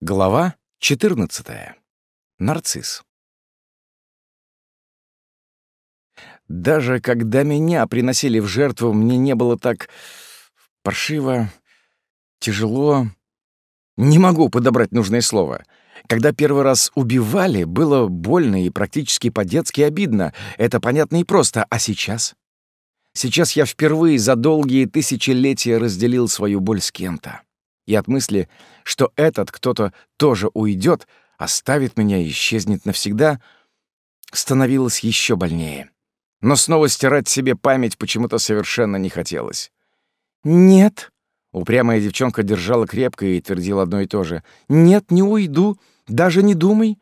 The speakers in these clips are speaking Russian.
Глава 14. Нарцисс. Даже когда меня приносили в жертву, мне не было так паршиво, тяжело. Не могу подобрать нужное слово. Когда первый раз убивали, было больно и практически по-детски обидно. Это понятно и просто. А сейчас? Сейчас я впервые за долгие тысячелетия разделил свою боль с кем-то и от мысли, что этот кто-то тоже уйдет, оставит меня и исчезнет навсегда, становилось еще больнее. Но снова стирать себе память почему-то совершенно не хотелось. «Нет», — упрямая девчонка держала крепко и твердила одно и то же. «Нет, не уйду, даже не думай.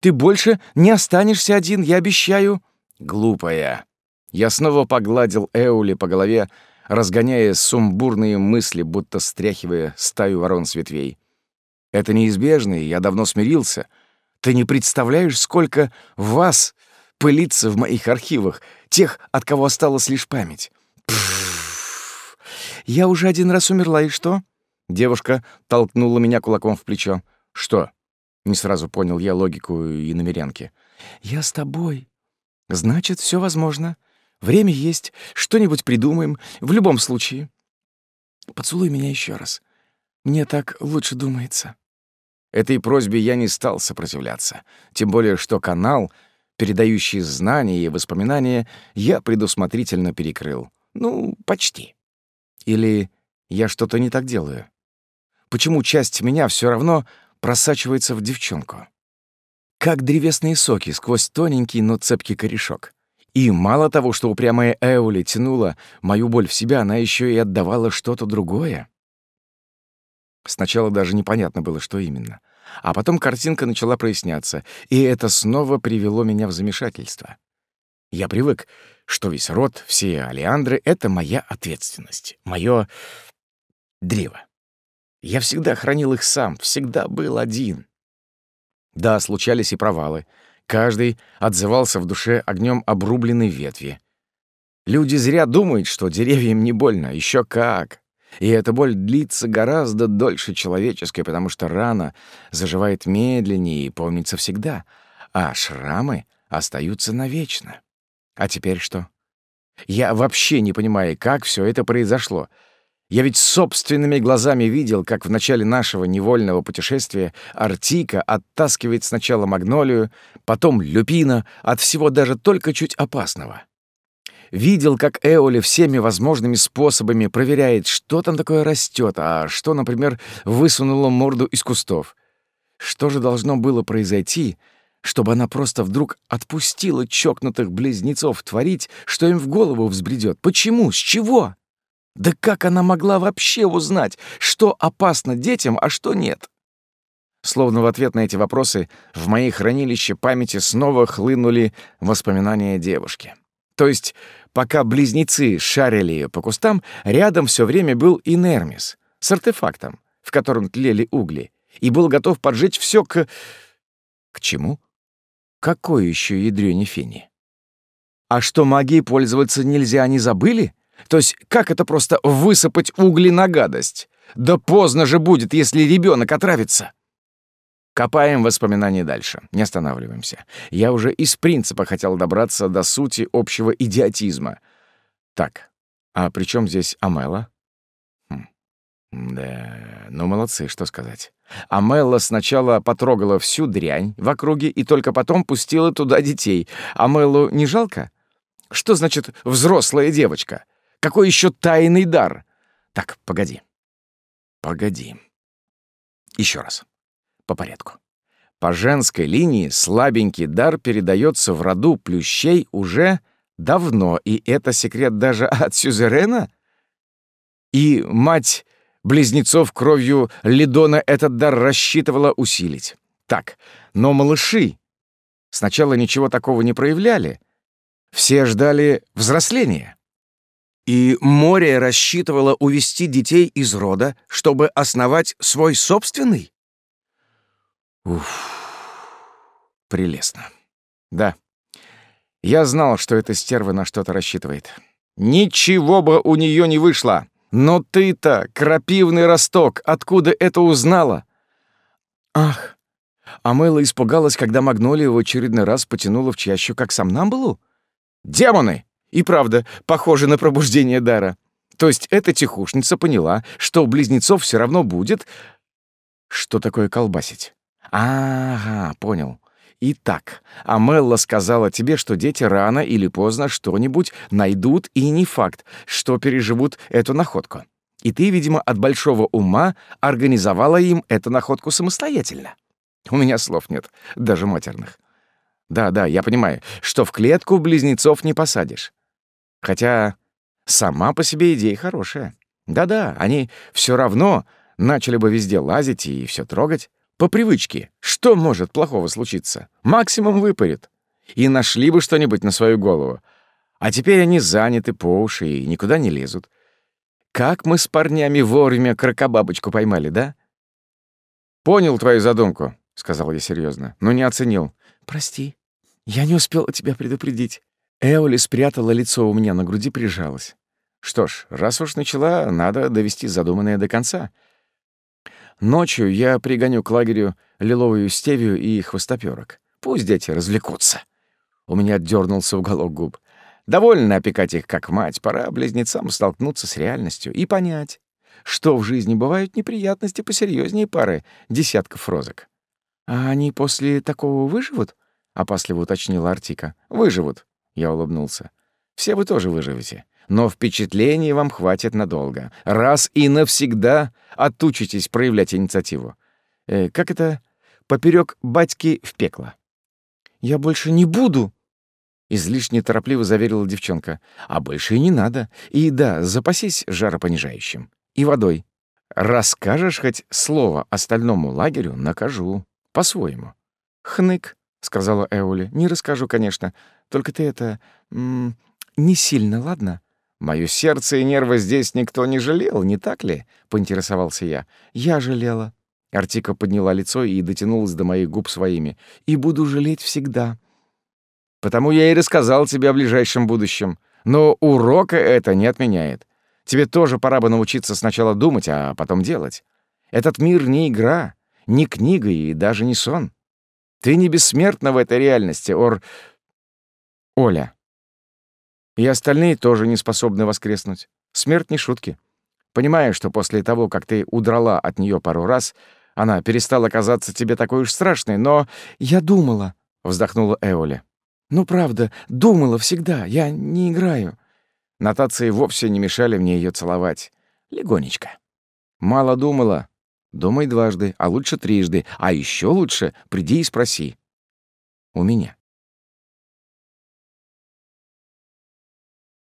Ты больше не останешься один, я обещаю». «Глупая». Я снова погладил Эули по голове, разгоняя сумбурные мысли, будто стряхивая стаю ворон с ветвей. Это неизбежно, и я давно смирился. Ты не представляешь, сколько вас пылится в моих архивах, тех, от кого осталась лишь память. Я уже один раз умерла, и что? Девушка толкнула меня кулаком в плечо. Что? Не сразу понял я логику и намерянки. Я с тобой. Значит, все возможно. Время есть, что-нибудь придумаем, в любом случае. Поцелуй меня еще раз. Мне так лучше думается. Этой просьбе я не стал сопротивляться, тем более что канал, передающий знания и воспоминания, я предусмотрительно перекрыл. Ну, почти. Или я что-то не так делаю? Почему часть меня все равно просачивается в девчонку? Как древесные соки сквозь тоненький, но цепкий корешок. И мало того, что упрямая Эули тянула мою боль в себя, она еще и отдавала что-то другое. Сначала даже непонятно было, что именно. А потом картинка начала проясняться, и это снова привело меня в замешательство. Я привык, что весь род, все алиандры — это моя ответственность, мое древо. Я всегда хранил их сам, всегда был один. Да, случались и провалы — Каждый отзывался в душе огнем обрубленной ветви. Люди зря думают, что деревьям не больно. Еще как. И эта боль длится гораздо дольше человеческой, потому что рана заживает медленнее и помнится всегда, а шрамы остаются навечно. А теперь что? Я вообще не понимаю, как все это произошло. Я ведь собственными глазами видел, как в начале нашего невольного путешествия Артика оттаскивает сначала Магнолию, потом Люпина от всего даже только чуть опасного. Видел, как Эоли всеми возможными способами проверяет, что там такое растет, а что, например, высунуло морду из кустов. Что же должно было произойти, чтобы она просто вдруг отпустила чокнутых близнецов творить, что им в голову взбредет? Почему? С чего? Да как она могла вообще узнать, что опасно детям, а что нет? Словно в ответ на эти вопросы в мои хранилище памяти снова хлынули воспоминания девушки. То есть, пока близнецы шарили по кустам, рядом все время был Инермис с артефактом, в котором тлели угли, и был готов поджечь все к... К чему? Какой еще ядрёне фени? А что магией пользоваться нельзя, они забыли? То есть как это просто высыпать угли на гадость? Да поздно же будет, если ребенок отравится. Копаем воспоминания дальше, не останавливаемся. Я уже из принципа хотел добраться до сути общего идиотизма. Так, а при чем здесь Амела? Хм. Да, ну молодцы, что сказать. Амелла сначала потрогала всю дрянь в округе и только потом пустила туда детей. Амеллу не жалко? Что значит «взрослая девочка»? Какой еще тайный дар? Так, погоди. Погоди. Еще раз. По порядку. По женской линии слабенький дар передается в роду плющей уже давно, и это секрет даже от сюзерена? И мать близнецов кровью Лидона этот дар рассчитывала усилить. Так, но малыши сначала ничего такого не проявляли. Все ждали взросления. И море рассчитывало увести детей из рода, чтобы основать свой собственный? Уф, прелестно. Да, я знал, что эта стерва на что-то рассчитывает. Ничего бы у нее не вышло. Но ты-то, крапивный росток, откуда это узнала? Ах, а Мэла испугалась, когда Магнолия в очередной раз потянула в чащу, как сам Намбалу? Демоны! И правда, похоже на пробуждение дара. То есть эта тихушница поняла, что близнецов все равно будет... Что такое колбасить? Ага, понял. Итак, Амелла сказала тебе, что дети рано или поздно что-нибудь найдут, и не факт, что переживут эту находку. И ты, видимо, от большого ума организовала им эту находку самостоятельно. У меня слов нет, даже матерных. Да-да, я понимаю, что в клетку близнецов не посадишь. Хотя сама по себе идея хорошая. Да-да, они все равно начали бы везде лазить и все трогать. По привычке. Что может плохого случиться? Максимум выпарит. И нашли бы что-нибудь на свою голову. А теперь они заняты по уши и никуда не лезут. Как мы с парнями вовремя крокобабочку поймали, да? Понял твою задумку, сказал я серьезно, но не оценил. Прости, я не успела тебя предупредить. Эоли спрятала лицо у меня на груди, прижалась. Что ж, раз уж начала, надо довести задуманное до конца. Ночью я пригоню к лагерю лиловую стевию и хвостопёрок. Пусть дети развлекутся. У меня дернулся уголок губ. Довольно опекать их как мать, пора близнецам столкнуться с реальностью и понять, что в жизни бывают неприятности посерьезнее пары десятков розок. «А они после такого выживут?» — опасливо уточнила Артика. «Выживут», — я улыбнулся. «Все вы тоже выживете но впечатлений вам хватит надолго. Раз и навсегда отучитесь проявлять инициативу. Э, как это? Поперек батьки в пекло. «Я больше не буду!» Излишне торопливо заверила девчонка. «А больше и не надо. И да, запасись жаропонижающим. И водой. Расскажешь хоть слово остальному лагерю, накажу. По-своему». «Хнык», — сказала Эули. «Не расскажу, конечно. Только ты это... М -м, не сильно, ладно?» «Моё сердце и нервы здесь никто не жалел, не так ли?» — поинтересовался я. «Я жалела». Артика подняла лицо и дотянулась до моих губ своими. «И буду жалеть всегда». «Потому я и рассказал тебе о ближайшем будущем. Но урока это не отменяет. Тебе тоже пора бы научиться сначала думать, а потом делать. Этот мир не игра, не книга и даже не сон. Ты не бессмертна в этой реальности, Ор... Оля». И остальные тоже не способны воскреснуть. Смерть не шутки. Понимаю, что после того, как ты удрала от нее пару раз, она перестала казаться тебе такой уж страшной, но я думала, — вздохнула Эоли. Ну, правда, думала всегда, я не играю. Нотации вовсе не мешали мне ее целовать. Легонечко. Мало думала. Думай дважды, а лучше трижды. А еще лучше приди и спроси. У меня.